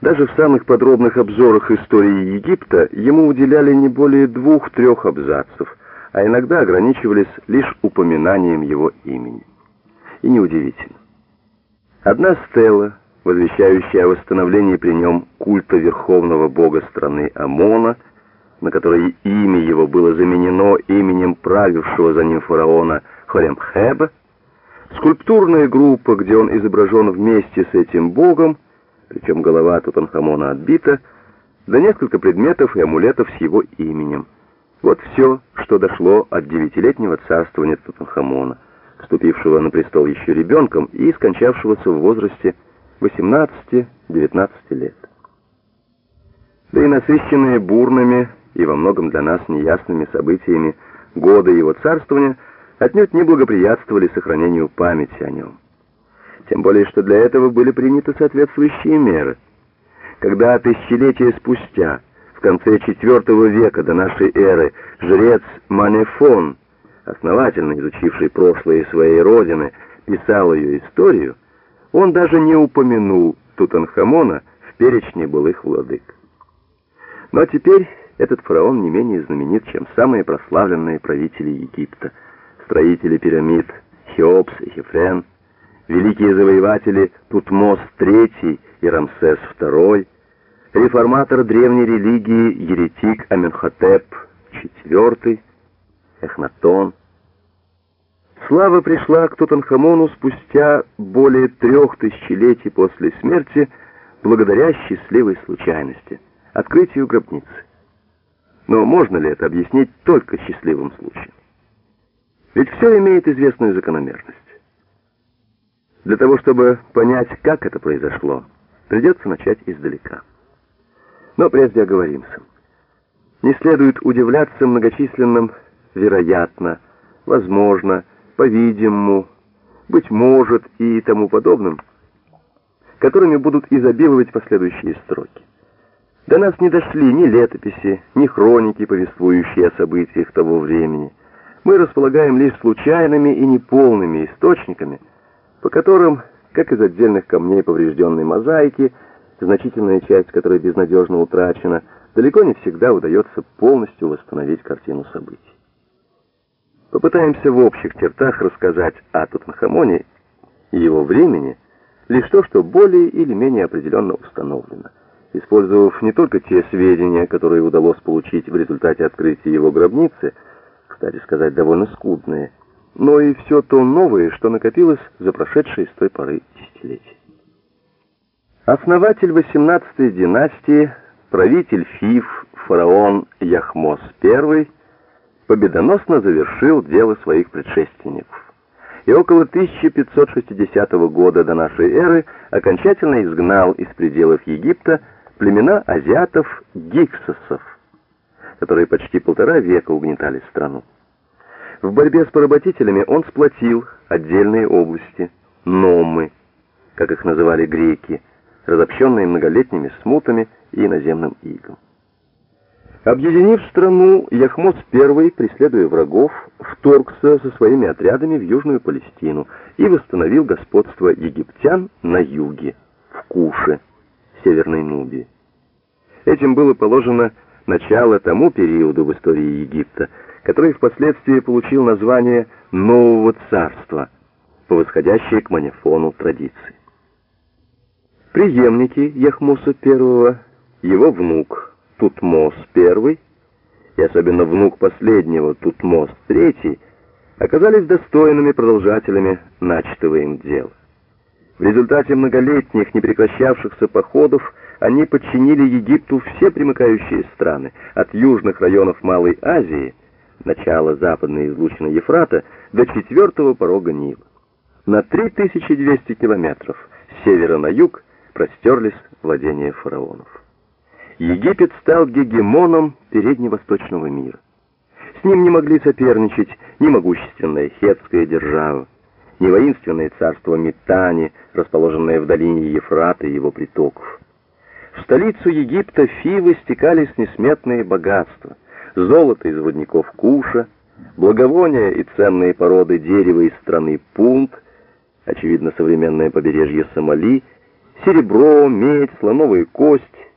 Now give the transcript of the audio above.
Даже в самых подробных обзорах истории Египта ему уделяли не более двух-трех абзацев, а иногда ограничивались лишь упоминанием его имени. И неудивительно. Одна стела, возвещающая о восстановлении при нем культа верховного бога страны Амона, на которой имя его было заменено именем правившего за ним фараона Хоремхеба, скульптурная группа, где он изображен вместе с этим богом, причем голова Тутанхамона отбита, да несколько предметов и амулетов с его именем. Вот все, что дошло от девятилетнего царствования Тутанхамона, вступившего на престол еще ребенком и скончавшегося в возрасте 18-19 лет. Да и насыщенные бурными и во многом для нас неясными событиями годы его царствования отнюдь не благоприятствовали сохранению памяти о нем тем более что для этого были приняты соответствующие меры. Когда тысячелетия спустя, в конце IV века до нашей эры, жрец Манефон, основательно изучивший прошлое своей родины, писал ее историю, он даже не упомянул Тутанхамона в перечне былых владык. Но теперь этот фараон не менее знаменит, чем самые прославленные правители Египта, строители пирамид Хеопс и Хефрен, великие завоеватели Тутмос III и Рамсес II, реформатор древней религии еретик Аменхотеп IV, Эхнатон. Слава пришла к Тутанхамону спустя более трех тысячелетий после смерти благодаря счастливой случайности, открытию гробницы. Но можно ли это объяснить только счастливым случаем? Ведь все имеет известную закономерность. Для того, чтобы понять, как это произошло, придется начать издалека. Но прежде оговоримся. Не следует удивляться многочисленным «вероятно», «возможно», «по-видимому», «быть может» и тому подобным, которыми будут изобиловать последующие строки. До нас не дошли ни летописи, ни хроники, повествующие о событиях того времени. Мы располагаем лишь случайными и неполными источниками – по которым, как из отдельных камней поврежденной мозаики, значительная часть которой безнадежно утрачена, далеко не всегда удается полностью восстановить картину событий. Попытаемся в общих чертах рассказать о Тутанхамоне и его времени, лишь то, что более или менее определенно установлено, использовав не только те сведения, которые удалось получить в результате открытия его гробницы, кстати сказать, довольно скудные, но и все то новое, что накопилось за прошедшие с той поры десятилетия. Основатель 18-й династии, правитель Фив, фараон Яхмос I, победоносно завершил дело своих предшественников. И около 1560 года до нашей эры окончательно изгнал из пределов Египта племена азиатов гиксосов, которые почти полтора века угнетали страну. В борьбе с поработителями он сплотил отдельные области, номы, как их называли греки, разобщенные многолетними смутами и иноземным игом. Объединив страну, Яхмос I, преследуя врагов, вторгся со своими отрядами в Южную Палестину и восстановил господство египтян на юге, в Куше, Северной Нубии. Этим было положено начало тому периоду в истории Египта, который впоследствии получил название «Нового царства», по восходящей к манифону традиции. Преемники Яхмуса I, его внук Тутмос I и особенно внук последнего Тутмос III оказались достойными продолжателями начатого им дела. В результате многолетних непрекращавшихся походов они подчинили Египту все примыкающие страны, от южных районов Малой Азии начала западной излучины Ефрата до четвертого порога Нила. На 3200 километров с севера на юг простерлись владения фараонов. Египет стал гегемоном передневосточного мира. С ним не могли соперничать ни могущественная хетская держава, ни воинственное царство Митани, расположенное в долине Ефрата и его притоков. В столицу Египта Фивы стекались несметные богатства – золото из водников Куша, благовония и ценные породы дерева из страны Пунт, очевидно, современное побережье Сомали, Серебро, медь, слоновая кость,